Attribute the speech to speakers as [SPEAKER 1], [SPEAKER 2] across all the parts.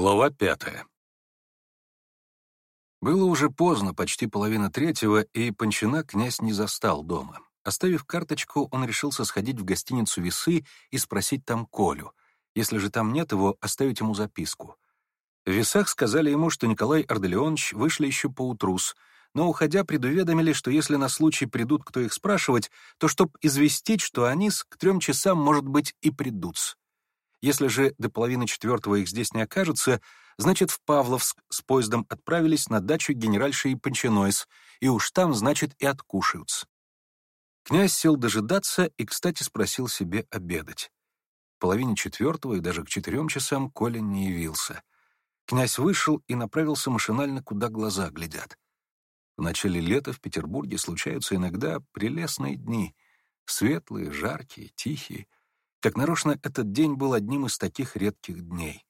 [SPEAKER 1] Глава пятая. Было уже поздно, почти половина третьего, и Панчина князь не застал дома. Оставив карточку, он решился сходить в гостиницу «Весы» и спросить там Колю. Если же там нет его, оставить ему записку. В «Весах» сказали ему, что Николай Арделеонович вышли еще поутрус, но, уходя, предуведомили, что если на случай придут, кто их спрашивать, то чтоб известить, что они к трем часам, может быть, и придутся. Если же до половины четвертого их здесь не окажется, значит, в Павловск с поездом отправились на дачу генеральши Панченойс, и уж там, значит, и откушаются. Князь сел дожидаться и, кстати, спросил себе обедать. В половине четвертого и даже к четырем часам Коля не явился. Князь вышел и направился машинально, куда глаза глядят. В начале лета в Петербурге случаются иногда прелестные дни, светлые, жаркие, тихие — как нарочно, этот день был одним из таких редких дней.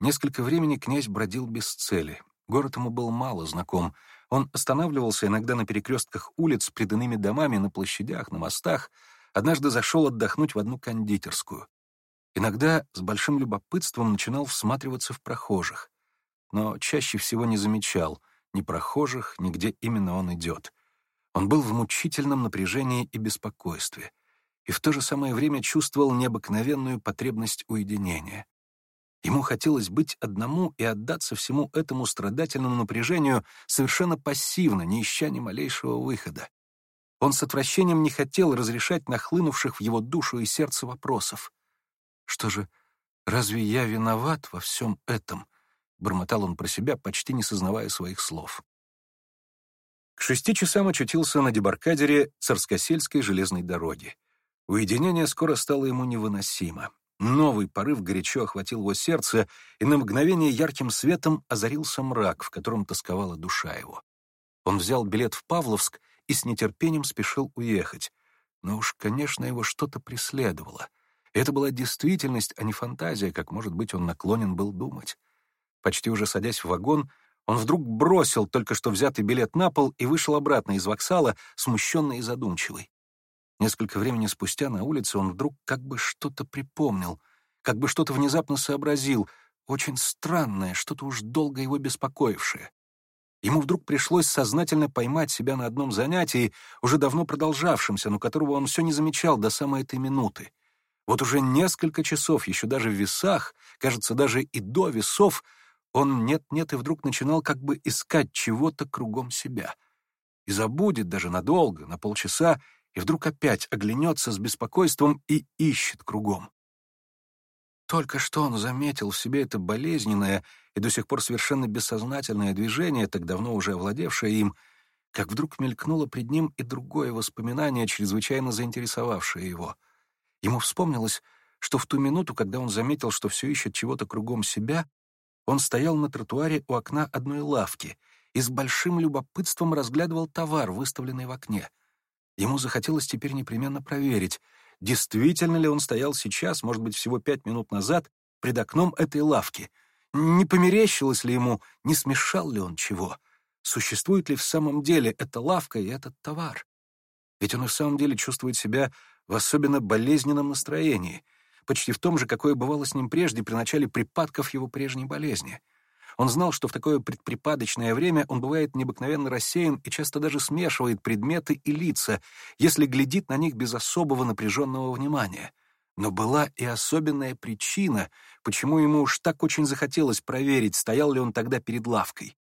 [SPEAKER 1] Несколько времени князь бродил без цели. Город ему был мало знаком. Он останавливался иногда на перекрестках улиц пред иными домами, на площадях, на мостах. Однажды зашел отдохнуть в одну кондитерскую. Иногда с большим любопытством начинал всматриваться в прохожих, но чаще всего не замечал ни прохожих, ни где именно он идет. Он был в мучительном напряжении и беспокойстве — и в то же самое время чувствовал необыкновенную потребность уединения. Ему хотелось быть одному и отдаться всему этому страдательному напряжению совершенно пассивно, не ища ни малейшего выхода. Он с отвращением не хотел разрешать нахлынувших в его душу и сердце вопросов. «Что же, разве я виноват во всем этом?» — бормотал он про себя, почти не сознавая своих слов. К шести часам очутился на дебаркадере Царскосельской железной дороги. Уединение скоро стало ему невыносимо. Новый порыв горячо охватил его сердце, и на мгновение ярким светом озарился мрак, в котором тосковала душа его. Он взял билет в Павловск и с нетерпением спешил уехать. Но уж, конечно, его что-то преследовало. Это была действительность, а не фантазия, как, может быть, он наклонен был думать. Почти уже садясь в вагон, он вдруг бросил только что взятый билет на пол и вышел обратно из вокзала смущенный и задумчивый. Несколько времени спустя на улице он вдруг как бы что-то припомнил, как бы что-то внезапно сообразил, очень странное, что-то уж долго его беспокоившее. Ему вдруг пришлось сознательно поймать себя на одном занятии, уже давно продолжавшемся, но которого он все не замечал до самой этой минуты. Вот уже несколько часов, еще даже в весах, кажется, даже и до весов, он нет-нет и вдруг начинал как бы искать чего-то кругом себя. И забудет даже надолго, на полчаса, и вдруг опять оглянется с беспокойством и ищет кругом. Только что он заметил в себе это болезненное и до сих пор совершенно бессознательное движение, так давно уже овладевшее им, как вдруг мелькнуло пред ним и другое воспоминание, чрезвычайно заинтересовавшее его. Ему вспомнилось, что в ту минуту, когда он заметил, что все ищет чего-то кругом себя, он стоял на тротуаре у окна одной лавки и с большим любопытством разглядывал товар, выставленный в окне — Ему захотелось теперь непременно проверить, действительно ли он стоял сейчас, может быть, всего пять минут назад, пред окном этой лавки. Не померещилось ли ему, не смешал ли он чего? Существует ли в самом деле эта лавка и этот товар? Ведь он и в самом деле чувствует себя в особенно болезненном настроении, почти в том же, какое бывало с ним прежде при начале припадков его прежней болезни — он знал, что в такое предприпадочное время он бывает необыкновенно рассеян и часто даже смешивает предметы и лица, если глядит на них без особого напряженного внимания. Но была и особенная причина, почему ему уж так очень захотелось проверить, стоял ли он тогда перед лавкой.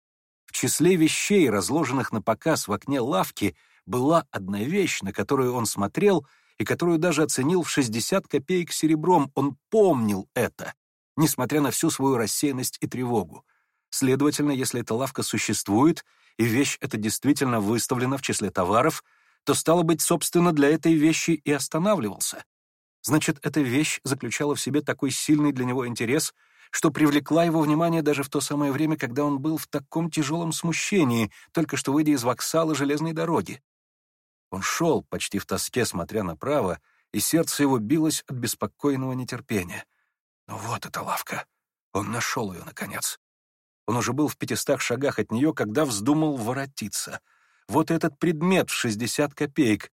[SPEAKER 1] В числе вещей, разложенных на показ в окне лавки, была одна вещь, на которую он смотрел и которую даже оценил в 60 копеек серебром. Он помнил это, несмотря на всю свою рассеянность и тревогу. Следовательно, если эта лавка существует, и вещь эта действительно выставлена в числе товаров, то, стало быть, собственно, для этой вещи и останавливался. Значит, эта вещь заключала в себе такой сильный для него интерес, что привлекла его внимание даже в то самое время, когда он был в таком тяжелом смущении, только что выйдя из воксала железной дороги. Он шел, почти в тоске, смотря направо, и сердце его билось от беспокойного нетерпения. Но вот эта лавка. Он нашел ее, наконец. Он уже был в пятистах шагах от нее, когда вздумал воротиться. Вот этот предмет в 60 копеек.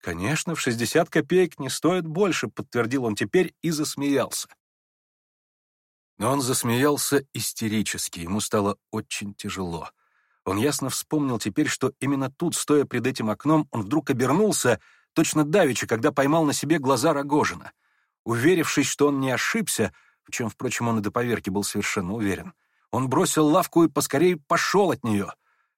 [SPEAKER 1] Конечно, в 60 копеек не стоит больше, подтвердил он теперь и засмеялся. Но он засмеялся истерически, ему стало очень тяжело. Он ясно вспомнил теперь, что именно тут, стоя пред этим окном, он вдруг обернулся, точно давеча, когда поймал на себе глаза Рогожина. Уверившись, что он не ошибся, в чем, впрочем, он и до поверки был совершенно уверен, он бросил лавку и поскорей пошел от нее.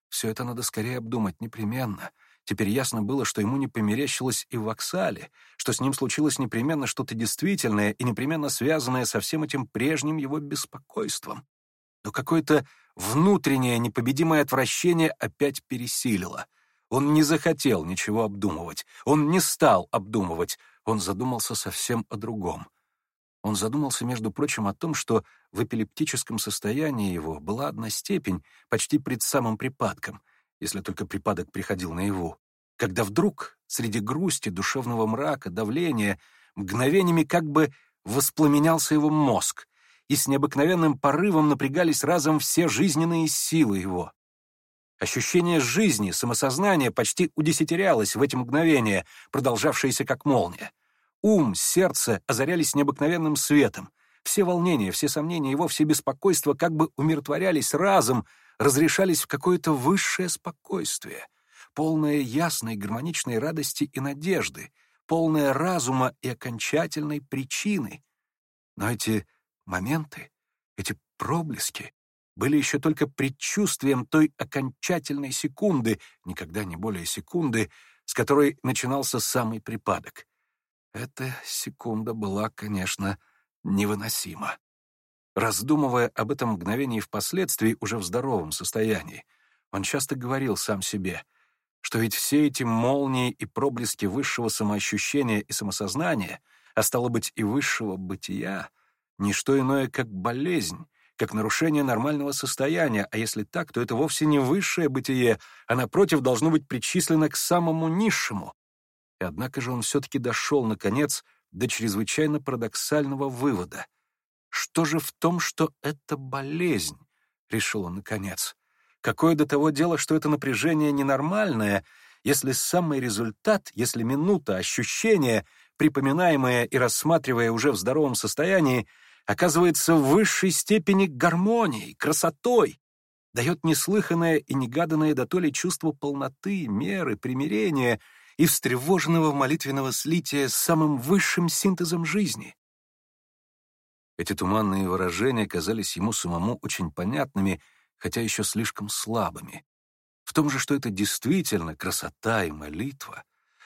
[SPEAKER 1] Все это надо скорее обдумать непременно. Теперь ясно было, что ему не померещилось и в Оксале, что с ним случилось непременно что-то действительное и непременно связанное со всем этим прежним его беспокойством. Но какое-то внутреннее непобедимое отвращение опять пересилило. Он не захотел ничего обдумывать, он не стал обдумывать, он задумался совсем о другом. Он задумался, между прочим, о том, что в эпилептическом состоянии его была одна степень, почти пред самым припадком, если только припадок приходил на его, когда вдруг среди грусти, душевного мрака, давления, мгновениями как бы воспламенялся его мозг, и с необыкновенным порывом напрягались разом все жизненные силы его. Ощущение жизни, самосознание почти удесятерялось в эти мгновения, продолжавшиеся как молния. Ум, сердце озарялись необыкновенным светом, все волнения, все сомнения, его все беспокойства как бы умиротворялись разом, разрешались в какое-то высшее спокойствие, полное ясной гармоничной радости и надежды, полное разума и окончательной причины. Но эти моменты, эти проблески были еще только предчувствием той окончательной секунды, никогда не более секунды, с которой начинался самый припадок. Эта секунда была, конечно, невыносимо. Раздумывая об этом мгновении впоследствии уже в здоровом состоянии, он часто говорил сам себе, что ведь все эти молнии и проблески высшего самоощущения и самосознания, а стало быть и высшего бытия, не что иное, как болезнь, как нарушение нормального состояния, а если так, то это вовсе не высшее бытие, а, напротив, должно быть причислено к самому низшему. И однако же он все-таки дошел, наконец, до чрезвычайно парадоксального вывода. Что же в том, что это болезнь? Решил он наконец. Какое до того дело, что это напряжение ненормальное, если самый результат, если минута, ощущение, припоминаемое и рассматривая уже в здоровом состоянии, оказывается в высшей степени гармонией, красотой, дает неслыханное и негаданное до то ли чувство полноты, меры, примирения — и встревоженного молитвенного слития с самым высшим синтезом жизни. Эти туманные выражения казались ему самому очень понятными, хотя еще слишком слабыми. В том же, что это действительно красота и молитва,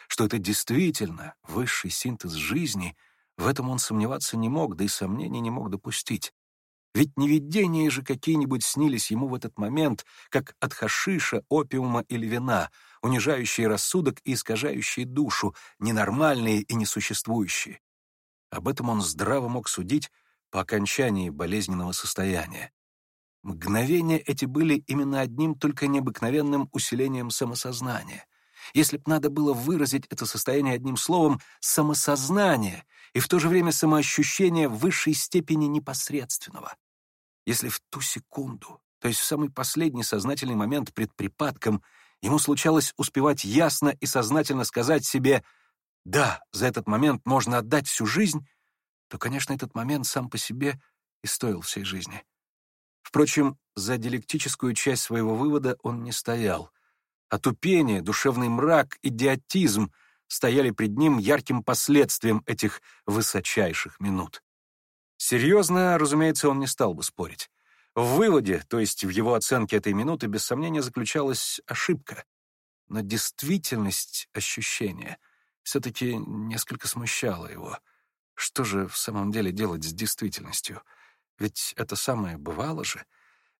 [SPEAKER 1] что это действительно высший синтез жизни, в этом он сомневаться не мог, да и сомнений не мог допустить. Ведь не видения же какие-нибудь снились ему в этот момент, как от хашиша, опиума или вина, унижающие рассудок и искажающие душу, ненормальные и несуществующие. Об этом он здраво мог судить по окончании болезненного состояния. Мгновения эти были именно одним только необыкновенным усилением самосознания. Если б надо было выразить это состояние одним словом «самосознание» и в то же время самоощущение высшей степени непосредственного. Если в ту секунду, то есть в самый последний сознательный момент пред припадком, ему случалось успевать ясно и сознательно сказать себе «Да, за этот момент можно отдать всю жизнь», то, конечно, этот момент сам по себе и стоил всей жизни. Впрочем, за диалектическую часть своего вывода он не стоял. Отупение, душевный мрак, идиотизм стояли пред ним ярким последствием этих высочайших минут. Серьезно, разумеется, он не стал бы спорить. В выводе, то есть в его оценке этой минуты, без сомнения заключалась ошибка. Но действительность ощущения все-таки несколько смущала его. Что же в самом деле делать с действительностью? Ведь это самое бывало же.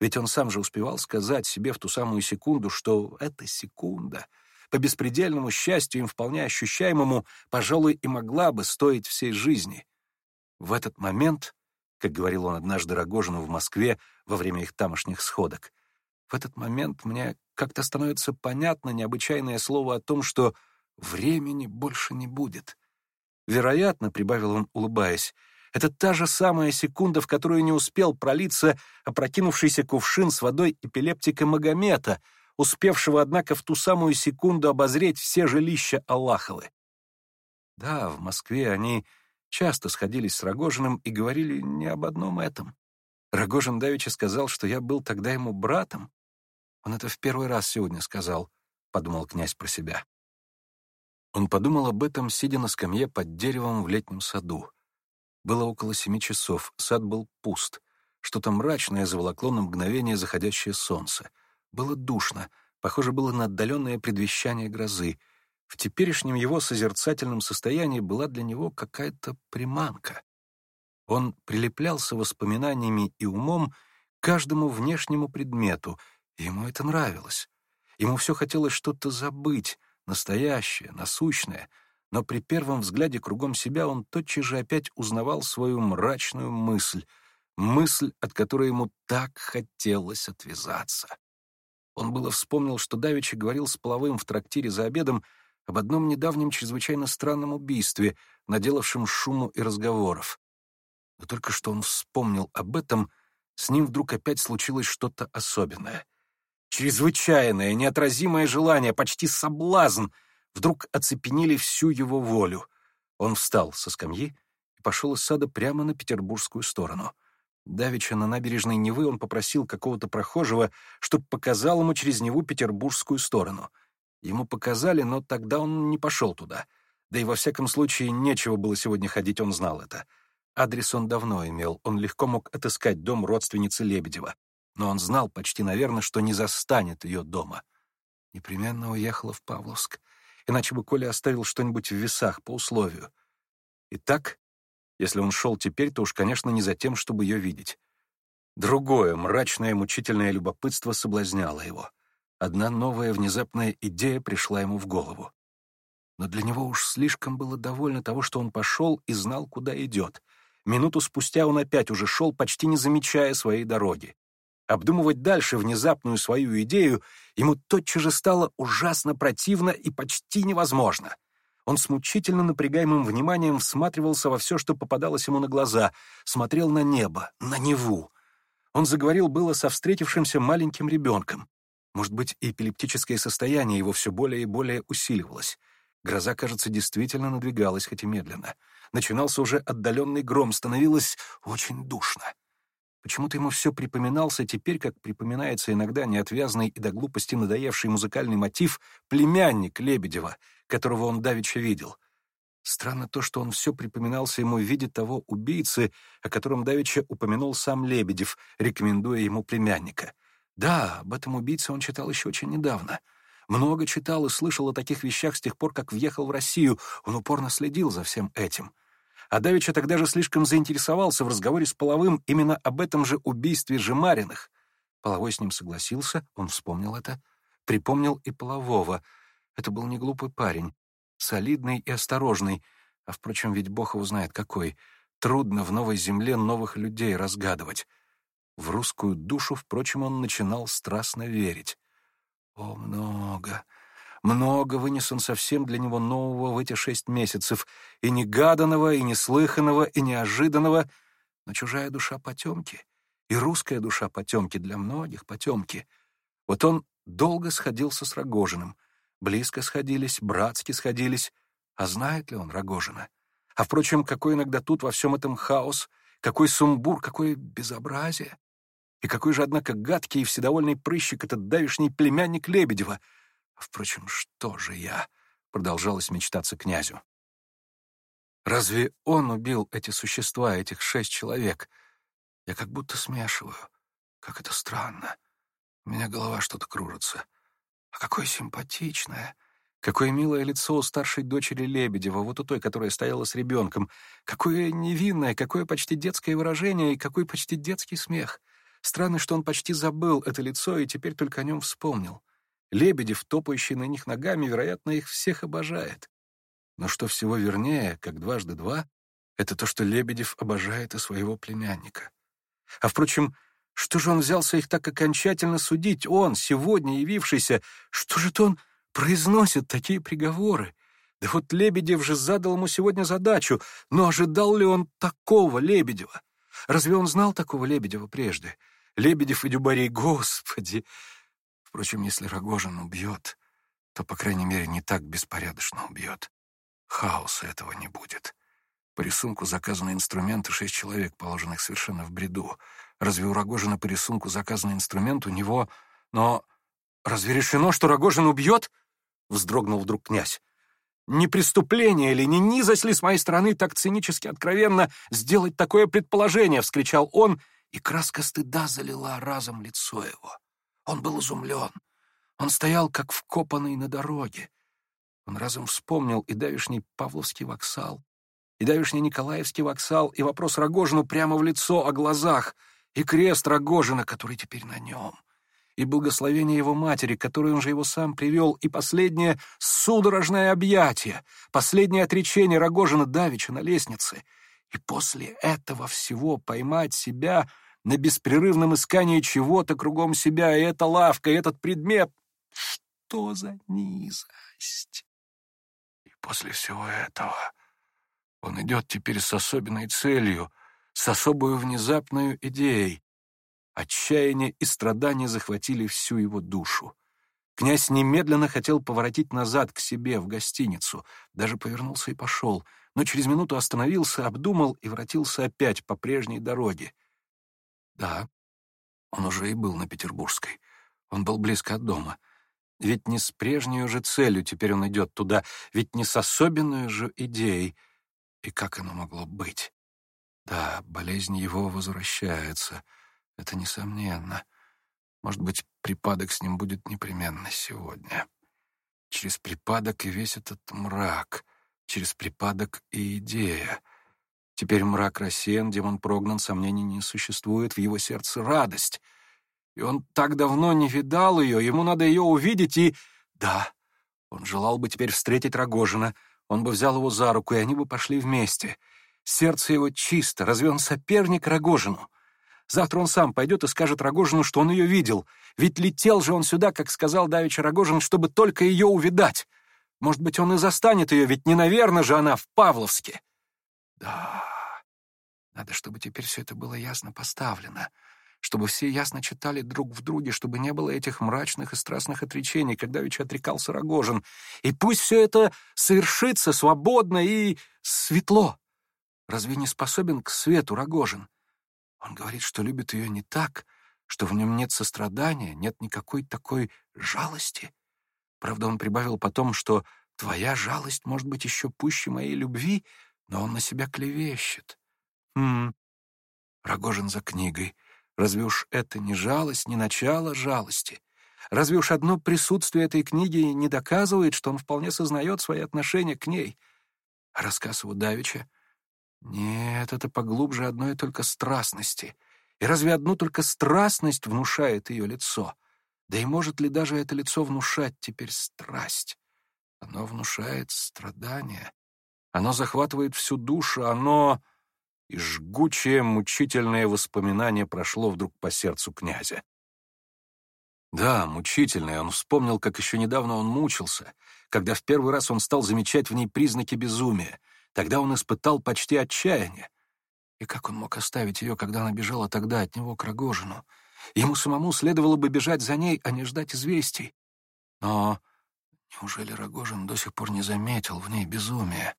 [SPEAKER 1] Ведь он сам же успевал сказать себе в ту самую секунду, что эта секунда, по беспредельному счастью им вполне ощущаемому, пожалуй, и могла бы стоить всей жизни — в этот момент, как говорил он однажды Рогожину в Москве во время их тамошних сходок, в этот момент мне как-то становится понятно необычайное слово о том, что времени больше не будет. Вероятно, прибавил он, улыбаясь, это та же самая секунда, в которую не успел пролиться опрокинувшийся кувшин с водой эпилептика Магомета, успевшего, однако, в ту самую секунду обозреть все жилища Аллаховы. Да, в Москве они часто сходились с Рогожиным и говорили не об одном этом. Рогожин давеча сказал, что я был тогда ему братом. Он это в первый раз сегодня сказал, — подумал князь про себя. Он подумал об этом, сидя на скамье под деревом в летнем саду. Было около семи часов, сад был пуст. Что-то мрачное заволокло на мгновение заходящее солнце. Было душно, похоже было на отдаленное предвещание грозы — в теперешнем его созерцательном состоянии была для него какая-то приманка. Он прилеплялся воспоминаниями и умом к каждому внешнему предмету, ему это нравилось. Ему все хотелось что-то забыть, настоящее, насущное, но при первом взгляде кругом себя он тотчас же опять узнавал свою мрачную мысль, мысль, от которой ему так хотелось отвязаться. Он было вспомнил, что Давичи говорил с половым в трактире за обедом — об одном недавнем чрезвычайно странном убийстве, наделавшем шуму и разговоров. Но только что он вспомнил об этом, с ним вдруг опять случилось что-то особенное. Чрезвычайное, неотразимое желание, почти соблазн, вдруг оцепенили всю его волю. Он встал со скамьи и пошел из сада прямо на петербургскую сторону. Давеча на набережной Невы он попросил какого-то прохожего, чтобы показал ему через Неву петербургскую сторону — Ему показали, но тогда он не пошел туда. Да и во всяком случае нечего было сегодня ходить, он знал это. Адрес он давно имел, он легко мог отыскать дом родственницы Лебедева. Но он знал почти, наверное, что не застанет ее дома. Непременно уехала в Павловск. Иначе бы Коля оставил что-нибудь в весах по условию. Итак, если он шел теперь, то уж, конечно, не за тем, чтобы ее видеть. Другое мрачное мучительное любопытство соблазняло его — Одна новая внезапная идея пришла ему в голову. Но для него уж слишком было довольно того, что он пошел и знал, куда идет. Минуту спустя он опять уже шел, почти не замечая своей дороги. Обдумывать дальше внезапную свою идею ему тотчас же стало ужасно противно и почти невозможно. Он с мучительно напрягаемым вниманием всматривался во все, что попадалось ему на глаза, смотрел на небо, на Неву. Он заговорил было со встретившимся маленьким ребенком. Может быть, эпилептическое состояние его все более и более усиливалось. Гроза, кажется, действительно надвигалась, хоть и медленно. Начинался уже отдаленный гром, становилось очень душно. Почему-то ему все припоминался теперь, как припоминается иногда неотвязный и до глупости надоевший музыкальный мотив «Племянник Лебедева», которого он давеча видел. Странно то, что он все припоминался ему в виде того убийцы, о котором давеча упомянул сам Лебедев, рекомендуя ему племянника. Да, об этом убийце он читал еще очень недавно. Много читал и слышал о таких вещах с тех пор, как въехал в Россию. Он упорно следил за всем этим. А Давича тогда же слишком заинтересовался в разговоре с Половым именно об этом же убийстве Жемариных. Половой с ним согласился, он вспомнил это. Припомнил и Полового. Это был не глупый парень. Солидный и осторожный. А, впрочем, ведь бог его знает какой. Трудно в новой земле новых людей разгадывать. В русскую душу, впрочем, он начинал страстно верить. О, много, много вынес он совсем для него нового в эти шесть месяцев, и негаданного, и неслыханного, и неожиданного. Но чужая душа потемки, и русская душа потемки для многих потемки. Вот он долго сходился с Рогожиным, близко сходились, братски сходились. А знает ли он Рогожина? А, впрочем, какой иногда тут во всем этом хаос — какой сумбур, какое безобразие! И какой же, однако, гадкий и вседовольный прыщик этот давишний племянник Лебедева! Впрочем, что же я?» — продолжалось мечтаться князю. «Разве он убил эти существа, этих шесть человек? Я как будто смешиваю. Как это странно. У меня голова что-то кружится. А какое симпатичное, Какое милое лицо у старшей дочери Лебедева, вот у той, которая стояла с ребенком. Какое невинное, какое почти детское выражение и какой почти детский смех. Странно, что он почти забыл это лицо и теперь только о нем вспомнил. Лебедев, топающий на них ногами, вероятно, их всех обожает. Но что всего вернее, как дважды два, это то, что Лебедев обожает и своего племянника. А, впрочем, что же он взялся их так окончательно судить? Он, сегодня явившийся, что же-то он произносит такие приговоры. Да вот Лебедев же задал ему сегодня задачу, но ожидал ли он такого Лебедева? Разве он знал такого Лебедева прежде? Лебедев и Дюбарей, господи! Впрочем, если Рогожин убьет, то, по крайней мере, не так беспорядочно убьет. Хаоса этого не будет. По рисунку заказаны инструменты, шесть человек, положенных совершенно в бреду. Разве у Рогожина по рисунку заказан инструмент, у него... Но разве решено, что Рогожин убьет? вздрогнул вдруг князь. Не преступление ли, не низость ли с моей стороны так цинически откровенно сделать такое предположение, вскричал он, и краска стыда залила разом лицо его. Он был изумлен. Он стоял, как вкопанный на дороге. Он разом вспомнил и давишний Павловский воксал, и давишний Николаевский воксал, и вопрос Рогожину прямо в лицо о глазах, и крест Рогожина, который теперь на нем — и благословение его матери, которую он же его сам привел, и последнее судорожное объятие, последнее отречение Рогожина Давича на лестнице. И после этого всего поймать себя на беспрерывном искании чего-то кругом себя, и эта лавка, и этот предмет. Что за низость! И после всего этого он идет теперь с особенной целью, с особой внезапной идеей, Отчаяние и страдания захватили всю его душу. Князь немедленно хотел поворотить назад к себе, в гостиницу. Даже повернулся и пошел, но через минуту остановился, обдумал и вратился опять по прежней дороге. Да, он уже и был на Петербургской. Он был близко от дома. Ведь не с прежней же целью теперь он идет туда, ведь не с особенной же идеей. И как оно могло быть? Да, болезнь его возвращается — это несомненно. Может быть, припадок с ним будет непременно сегодня. Через припадок и весь этот мрак. Через припадок и идея. Теперь мрак рассеян, демон прогнан, сомнений не существует, в его сердце радость. И он так давно не видал ее, ему надо ее увидеть и... Да, он желал бы теперь встретить Рогожина, он бы взял его за руку, и они бы пошли вместе. Сердце его чисто, разве он соперник Рогожину? Завтра он сам пойдет и скажет Рогожину, что он ее видел. Ведь летел же он сюда, как сказал давеча Рогожин, чтобы только ее увидать. Может быть, он и застанет ее, ведь не наверно же она в Павловске. Да, надо, чтобы теперь все это было ясно поставлено, чтобы все ясно читали друг в друге, чтобы не было этих мрачных и страстных отречений, когда ведь отрекался Рогожин. И пусть все это совершится свободно и светло. Разве не способен к свету Рогожин? Он говорит, что любит ее не так, что в нем нет сострадания, нет никакой такой жалости. Правда, он прибавил потом, что твоя жалость может быть еще пуще моей любви, но он на себя клевещет. Хм. Рогожин за книгой. Разве уж это не жалость, не начало жалости? Разве уж одно присутствие этой книги не доказывает, что он вполне сознает свои отношения к ней? А рассказ его Давича — нет, это поглубже одной только страстности. И разве одну только страстность внушает ее лицо? Да и может ли даже это лицо внушать теперь страсть? Оно внушает страдание. Оно захватывает всю душу, оно... И жгучее, мучительное воспоминание прошло вдруг по сердцу князя. Да, мучительное. Он вспомнил, как еще недавно он мучился, когда в первый раз он стал замечать в ней признаки безумия — Тогда он испытал почти отчаяние. И как он мог оставить ее, когда она бежала тогда от него к Рогожину? Ему самому следовало бы бежать за ней, а не ждать известий. Но неужели Рогожин до сих пор не заметил в ней безумия?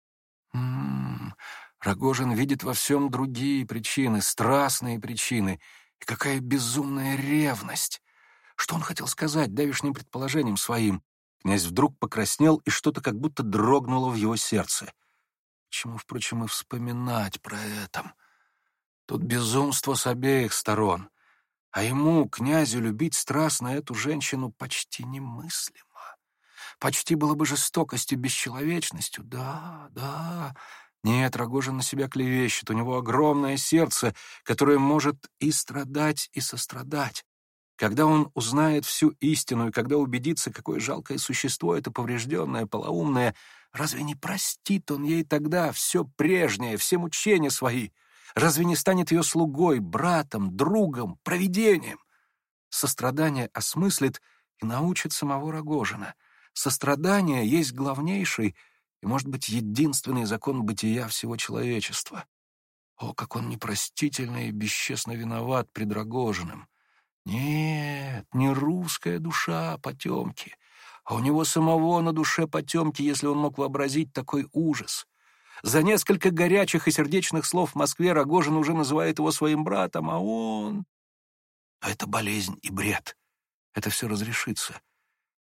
[SPEAKER 1] М -м -м. Рогожин видит во всем другие причины, страстные причины. И какая безумная ревность! Что он хотел сказать давишним предположением своим? Князь вдруг покраснел, и что-то как будто дрогнуло в его сердце чему, впрочем, и вспоминать про этом. Тут безумство с обеих сторон. А ему, князю, любить страстно эту женщину почти немыслимо. Почти было бы жестокостью, бесчеловечностью. Да, да. Нет, Рогожин на себя клевещет. У него огромное сердце, которое может и страдать, и сострадать. Когда он узнает всю истину и когда убедится, какое жалкое существо это поврежденное, полоумное, разве не простит он ей тогда все прежнее, все мучения свои? Разве не станет ее слугой, братом, другом, провидением? Сострадание осмыслит и научит самого Рогожина. Сострадание есть главнейший и, может быть, единственный закон бытия всего человечества. О, как он непростительно и бесчестно виноват пред Рогожиным! Нет, не русская душа потемки. А у него самого на душе потемки, если он мог вообразить такой ужас. За несколько горячих и сердечных слов в Москве Рогожин уже называет его своим братом, а он... А это болезнь и бред. Это все разрешится.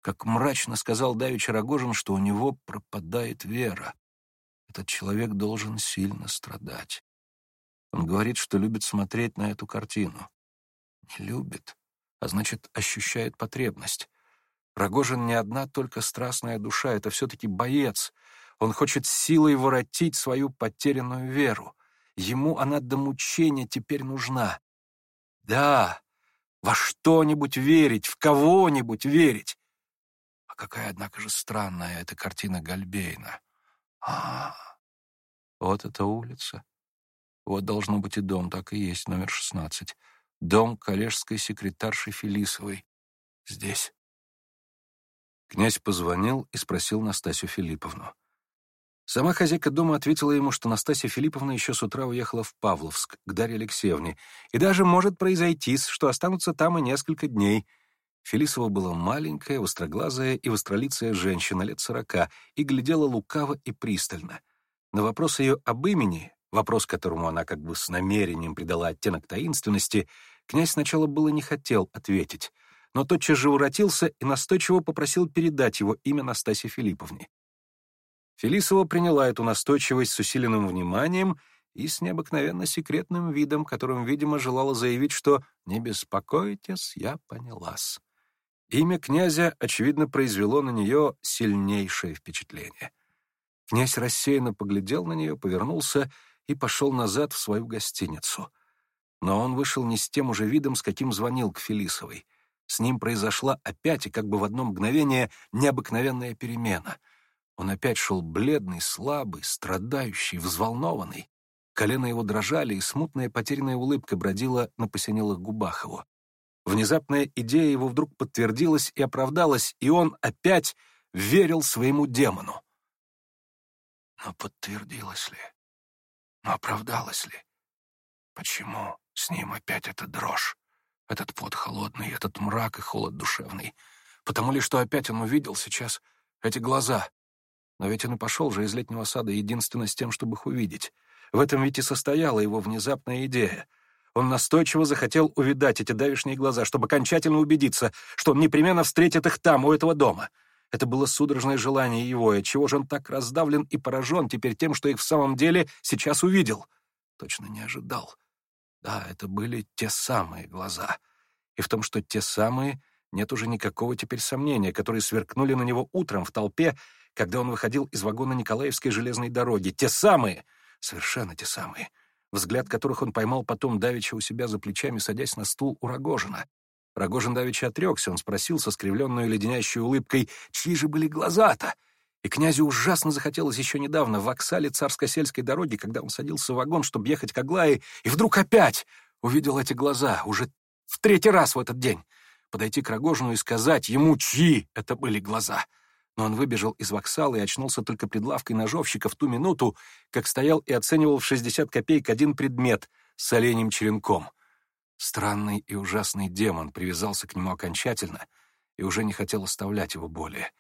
[SPEAKER 1] Как мрачно сказал Давич Рогожин, что у него пропадает вера. Этот человек должен сильно страдать. Он говорит, что любит смотреть на эту картину. Любит, а значит, ощущает потребность. Рогожин не одна только страстная душа, это все-таки боец. Он хочет силой воротить свою потерянную веру. Ему она до мучения теперь нужна. Да, во что-нибудь верить, в кого-нибудь верить. А какая, однако же, странная эта картина Гальбейна. А, вот эта улица. Вот должно быть и дом, так и есть, номер шестнадцать дом коллежской секретарши Фелисовой. Здесь. Князь позвонил и спросил Настасью Филипповну. Сама хозяйка дома ответила ему, что Настасья Филипповна еще с утра уехала в Павловск к Дарье Алексеевне, и даже может произойти, что останутся там и несколько дней. Фелисова была маленькая, востроглазая и востролицая женщина лет сорока и глядела лукаво и пристально. На вопрос ее об имени, вопрос которому она как бы с намерением придала оттенок таинственности, Князь сначала было не хотел ответить, но тотчас же уротился и настойчиво попросил передать его имя Настасье Филипповне. Фелисова приняла эту настойчивость с усиленным вниманием и с необыкновенно секретным видом, которым, видимо, желала заявить, что «не беспокойтесь, я понялась». Имя князя, очевидно, произвело на нее сильнейшее впечатление. Князь рассеянно поглядел на нее, повернулся и пошел назад в свою гостиницу — но он вышел не с тем уже видом, с каким звонил к Фелисовой. С ним произошла опять и как бы в одно мгновение необыкновенная перемена. Он опять шел бледный, слабый, страдающий, взволнованный. Колено его дрожали, и смутная потерянная улыбка бродила на посинелых губах его. Внезапная идея его вдруг подтвердилась и оправдалась, и он опять верил своему демону. Но подтвердилась ли? Но оправдалась ли? Почему? С ним опять эта дрожь, этот пот холодный, этот мрак и холод душевный. Потому ли, что опять он увидел сейчас эти глаза. Но ведь он и пошел же из летнего сада единственно с тем, чтобы их увидеть. В этом ведь и состояла его внезапная идея. Он настойчиво захотел увидать эти давишние глаза, чтобы окончательно убедиться, что он непременно встретит их там, у этого дома. Это было судорожное желание его, и отчего же он так раздавлен и поражен теперь тем, что их в самом деле сейчас увидел? Точно не ожидал. Да, это были те самые глаза. И в том, что те самые, нет уже никакого теперь сомнения, которые сверкнули на него утром в толпе, когда он выходил из вагона Николаевской железной дороги. Те самые, совершенно те самые, взгляд которых он поймал потом давеча у себя за плечами, садясь на стул у Рогожина. Рогожин давеча отрекся, он спросил со скривленной леденящей улыбкой, чьи же были глаза-то? И князю ужасно захотелось еще недавно в Оксале царско-сельской дороги, когда он садился в вагон, чтобы ехать к Аглае, и вдруг опять увидел эти глаза, уже в третий раз в этот день, подойти к Рогожину и сказать ему, чьи это были глаза. Но он выбежал из воксала и очнулся только пред лавкой ножовщика в ту минуту, как стоял и оценивал в 60 копеек один предмет с оленем черенком. Странный и ужасный демон привязался к нему окончательно и уже не хотел оставлять его более.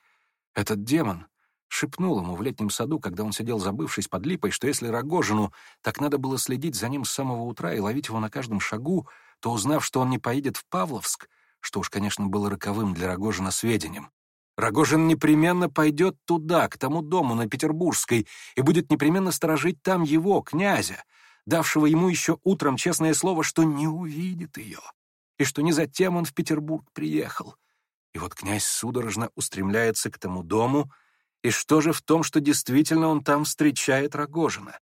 [SPEAKER 1] Этот демон Шепнул ему в летнем саду, когда он сидел забывшись под липой, что если Рогожину так надо было следить за ним с самого утра и ловить его на каждом шагу, то, узнав, что он не поедет в Павловск, что уж, конечно, было роковым для Рогожина сведением, Рогожин непременно пойдет туда, к тому дому на Петербургской, и будет непременно сторожить там его, князя, давшего ему еще утром честное слово, что не увидит ее, и что не затем он в Петербург приехал. И вот князь судорожно устремляется к тому дому — и что же в том, что действительно он там встречает Рогожина?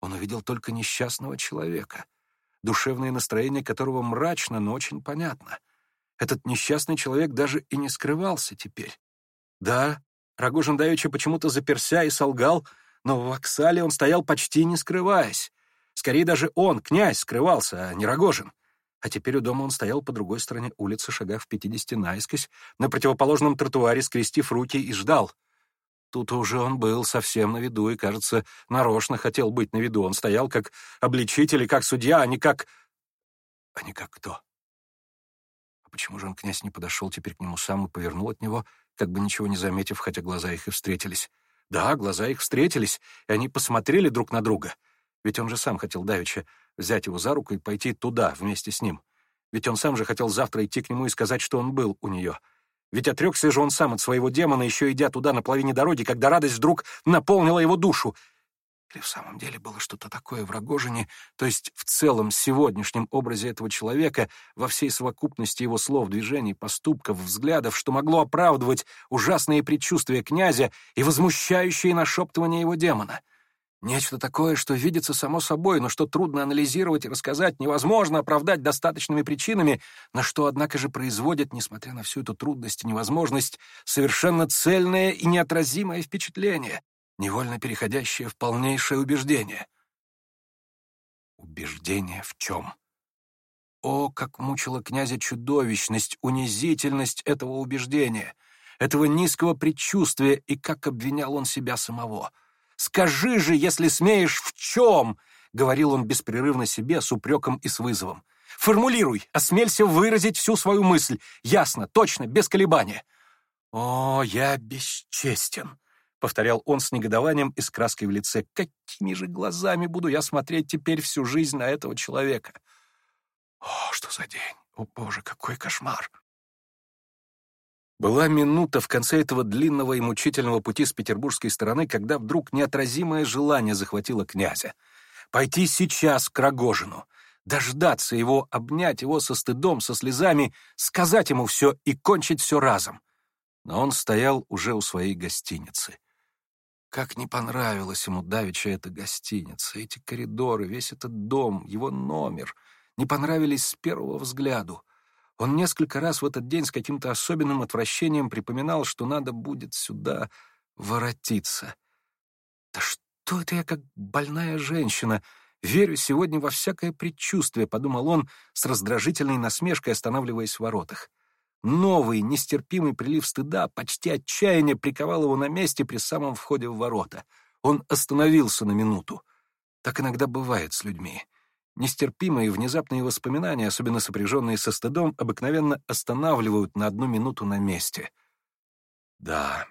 [SPEAKER 1] Он увидел только несчастного человека, душевное настроение которого мрачно, но очень понятно. Этот несчастный человек даже и не скрывался теперь. Да, Рогожин давеча почему-то заперся и солгал, но в воксале он стоял почти не скрываясь. Скорее даже он, князь, скрывался, а не Рогожин. А теперь у дома он стоял по другой стороне улицы, шагав в пятидесяти наискось, на противоположном тротуаре, скрестив руки, и ждал — Тут уже он был совсем на виду и, кажется, нарочно хотел быть на виду. Он стоял как обличитель и как судья, а не как... А не как кто? А почему же он, князь, не подошел теперь к нему сам и повернул от него, как бы ничего не заметив, хотя глаза их и встретились? Да, глаза их встретились, и они посмотрели друг на друга. Ведь он же сам хотел давеча взять его за руку и пойти туда вместе с ним. Ведь он сам же хотел завтра идти к нему и сказать, что он был у нее — ведь отрекся же он сам от своего демона, еще идя туда на половине дороги, когда радость вдруг наполнила его душу. Или в самом деле было что-то такое в Рогожине, то есть в целом сегодняшнем образе этого человека, во всей совокупности его слов, движений, поступков, взглядов, что могло оправдывать ужасные предчувствия князя и возмущающие нашептывания его демона — Нечто такое, что видится само собой, но что трудно анализировать и рассказать, невозможно оправдать достаточными причинами, на что, однако же, производит, несмотря на всю эту трудность и невозможность, совершенно цельное и неотразимое впечатление, невольно переходящее в полнейшее убеждение. Убеждение в чем? О, как мучила князя чудовищность, унизительность этого убеждения, этого низкого предчувствия, и как обвинял он себя самого — Скажи же, если смеешь, в чем?» — говорил он беспрерывно себе с упреком и с вызовом. «Формулируй, осмелься выразить всю свою мысль. Ясно, точно, без колебания». «О, я бесчестен!» — повторял он с негодованием и с краской в лице. «Какими же глазами буду я смотреть теперь всю жизнь на этого человека?» «О, что за день! О, боже, какой кошмар!» Была минута в конце этого длинного и мучительного пути с петербургской стороны, когда вдруг неотразимое желание захватило князя. Пойти сейчас к Рогожину, дождаться его, обнять его со стыдом, со слезами, сказать ему все и кончить все разом. Но он стоял уже у своей гостиницы. Как не понравилась ему давеча эта гостиница, эти коридоры, весь этот дом, его номер. Не понравились с первого взгляду. Он несколько раз в этот день с каким-то особенным отвращением припоминал, что надо будет сюда воротиться. «Да что это я, как больная женщина? Верю сегодня во всякое предчувствие», — подумал он с раздражительной насмешкой, останавливаясь в воротах. Новый, нестерпимый прилив стыда, почти отчаяние приковал его на месте при самом входе в ворота. Он остановился на минуту. Так иногда бывает с людьми. Нестерпимые внезапные воспоминания, особенно сопряженные со стыдом, обыкновенно останавливают на одну минуту на месте. «Да,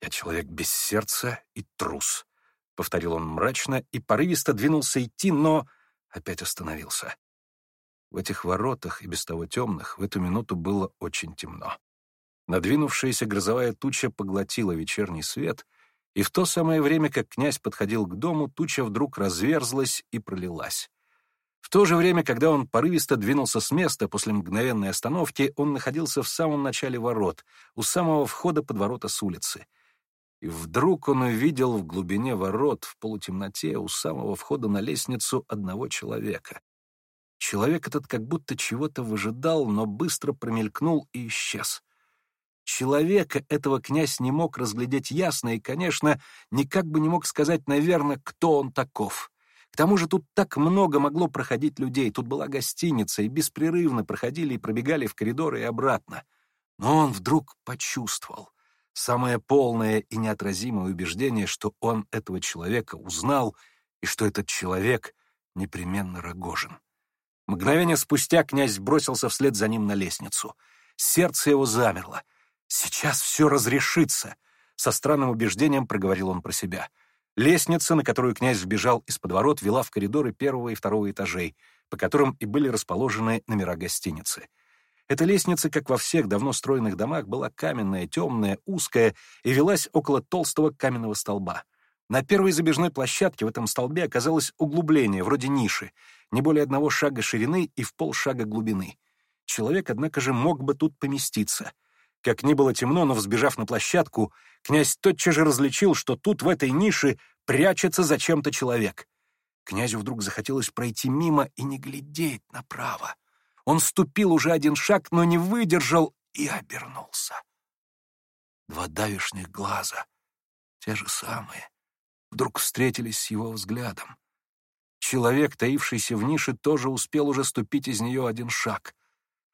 [SPEAKER 1] я человек без сердца и трус», — повторил он мрачно и порывисто двинулся идти, но опять остановился. В этих воротах и без того темных в эту минуту было очень темно. Надвинувшаяся грозовая туча поглотила вечерний свет, и в то самое время, как князь подходил к дому, туча вдруг разверзлась и пролилась. В то же время, когда он порывисто двинулся с места после мгновенной остановки, он находился в самом начале ворот, у самого входа под ворота с улицы. И вдруг он увидел в глубине ворот, в полутемноте, у самого входа на лестницу одного человека. Человек этот как будто чего-то выжидал, но быстро промелькнул и исчез. Человека этого князь не мог разглядеть ясно и, конечно, никак бы не мог сказать, наверное, кто он таков. К тому же тут так много могло проходить людей. Тут была гостиница, и беспрерывно проходили и пробегали в коридоры и обратно. Но он вдруг почувствовал самое полное и неотразимое убеждение, что он этого человека узнал, и что этот человек непременно Рогожин. Мгновение спустя князь бросился вслед за ним на лестницу. Сердце его замерло. «Сейчас все разрешится!» Со странным убеждением проговорил он про себя — Лестница, на которую князь сбежал из подворот, вела в коридоры первого и второго этажей, по которым и были расположены номера гостиницы. Эта лестница, как во всех давно стройных домах, была каменная, темная, узкая и велась около толстого каменного столба. На первой забежной площадке в этом столбе оказалось углубление, вроде ниши, не более одного шага ширины и в полшага глубины. Человек, однако же, мог бы тут поместиться. Как ни было темно, но взбежав на площадку, князь тотчас же различил, что тут, в этой нише, прячется зачем-то человек. Князю вдруг захотелось пройти мимо и не глядеть направо. Он ступил уже один шаг, но не выдержал и обернулся. Два давишных глаза, те же самые, вдруг встретились с его взглядом. Человек, таившийся в нише, тоже успел уже ступить из нее один шаг.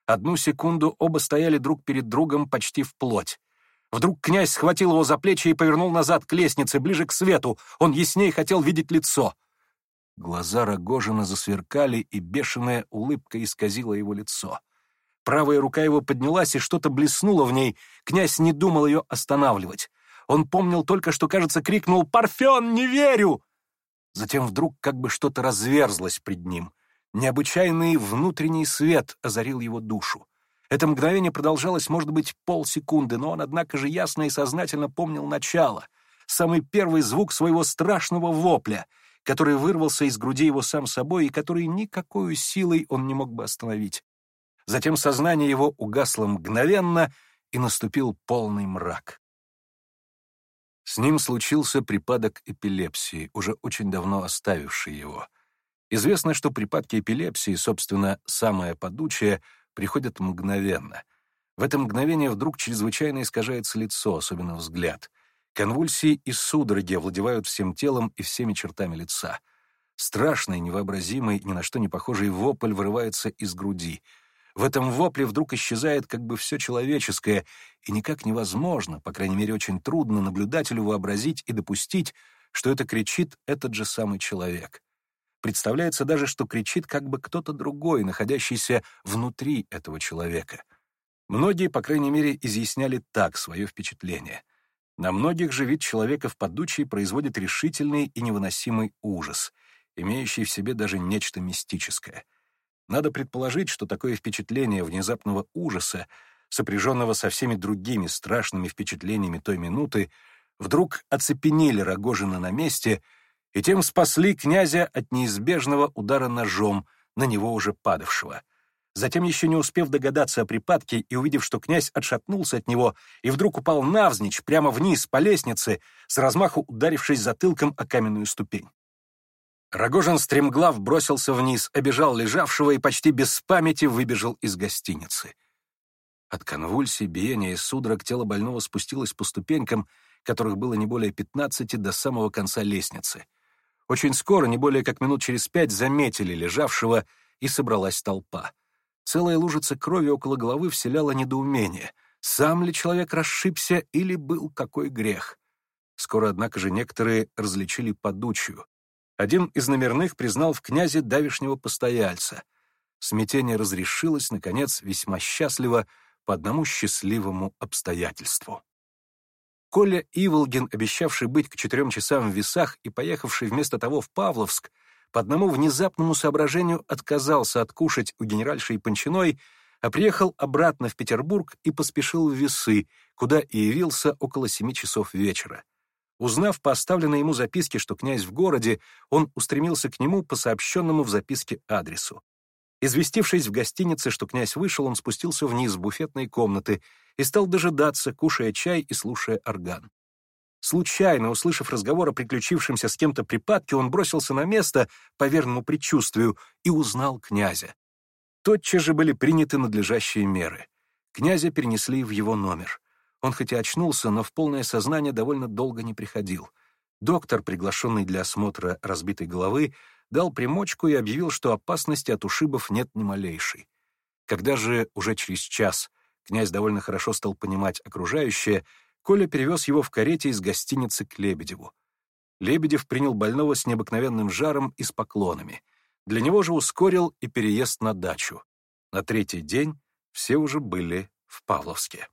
[SPEAKER 1] Одну секунду оба стояли друг перед другом почти вплоть. Вдруг князь схватил его за плечи и повернул назад к лестнице, ближе к свету. Он яснее хотел видеть лицо. Глаза Рогожина засверкали, и бешеная улыбка исказила его лицо. Правая рука его поднялась, и что-то блеснуло в ней. Князь не думал ее останавливать. Он помнил только, что, кажется, крикнул «Парфен, не верю!» Затем вдруг как бы что-то разверзлось пред ним. Необычайный внутренний свет озарил его душу. Это мгновение продолжалось, может быть, полсекунды, но он, однако же, ясно и сознательно помнил начало, самый первый звук своего страшного вопля, который вырвался из груди его сам собой и который никакой силой он не мог бы остановить. Затем сознание его угасло мгновенно, и наступил полный мрак. С ним случился припадок эпилепсии, уже очень давно оставивший его — Известно, что припадки эпилепсии, собственно, самое подучее, приходят мгновенно. В это мгновение вдруг чрезвычайно искажается лицо, особенно взгляд. Конвульсии и судороги овладевают всем телом и всеми чертами лица. Страшный, невообразимый, ни на что не похожий вопль вырывается из груди. В этом вопле вдруг исчезает как бы все человеческое, и никак невозможно, по крайней мере, очень трудно наблюдателю вообразить и допустить, что это кричит этот же самый человек. Представляется даже, что кричит как бы кто-то другой, находящийся внутри этого человека. Многие, по крайней мере, изъясняли так свое впечатление. На многих же вид человека в подучии производит решительный и невыносимый ужас, имеющий в себе даже нечто мистическое. Надо предположить, что такое впечатление внезапного ужаса, сопряженного со всеми другими страшными впечатлениями той минуты, вдруг оцепенели Рогожина на месте — и тем спасли князя от неизбежного удара ножом, на него уже падавшего. Затем, еще не успев догадаться о припадке и увидев, что князь отшатнулся от него и вдруг упал навзничь прямо вниз по лестнице, с размаху ударившись затылком о каменную ступень. Рогожин стремглав бросился вниз, обижал лежавшего и почти без памяти выбежал из гостиницы. От конвульсий, биения и судорог тело больного спустилось по ступенькам, которых было не более 15 до самого конца лестницы — очень скоро, не более как минут через пять, заметили лежавшего, и собралась толпа. Целая лужица крови около головы вселяла недоумение. Сам ли человек расшибся или был какой грех? Скоро, однако же, некоторые различили подучью. Один из номерных признал в князе давишнего постояльца. Смятение разрешилось, наконец, весьма счастливо по одному счастливому обстоятельству. Коля Иволгин, обещавший быть к четырем часам в весах и поехавший вместо того в Павловск, по одному внезапному соображению отказался откушать у генеральши и Панчиной, а приехал обратно в Петербург и поспешил в весы, куда и явился около семи часов вечера. Узнав по оставленной ему записке, что князь в городе, он устремился к нему по сообщенному в записке адресу. Известившись в гостинице, что князь вышел, он спустился вниз в буфетные комнаты и стал дожидаться, кушая чай и слушая орган. Случайно, услышав разговор о приключившемся с кем-то припадке, он бросился на место по верному предчувствию и узнал князя. Тотчас же были приняты надлежащие меры. Князя перенесли в его номер. Он хотя очнулся, но в полное сознание довольно долго не приходил. Доктор, приглашенный для осмотра разбитой головы, дал примочку и объявил, что опасности от ушибов нет ни малейшей. Когда же уже через час Князь довольно хорошо стал понимать окружающее, Коля перевез его в карете из гостиницы к Лебедеву. Лебедев принял больного с необыкновенным жаром и с поклонами. Для него же ускорил и переезд на дачу. На третий день все уже были в Павловске.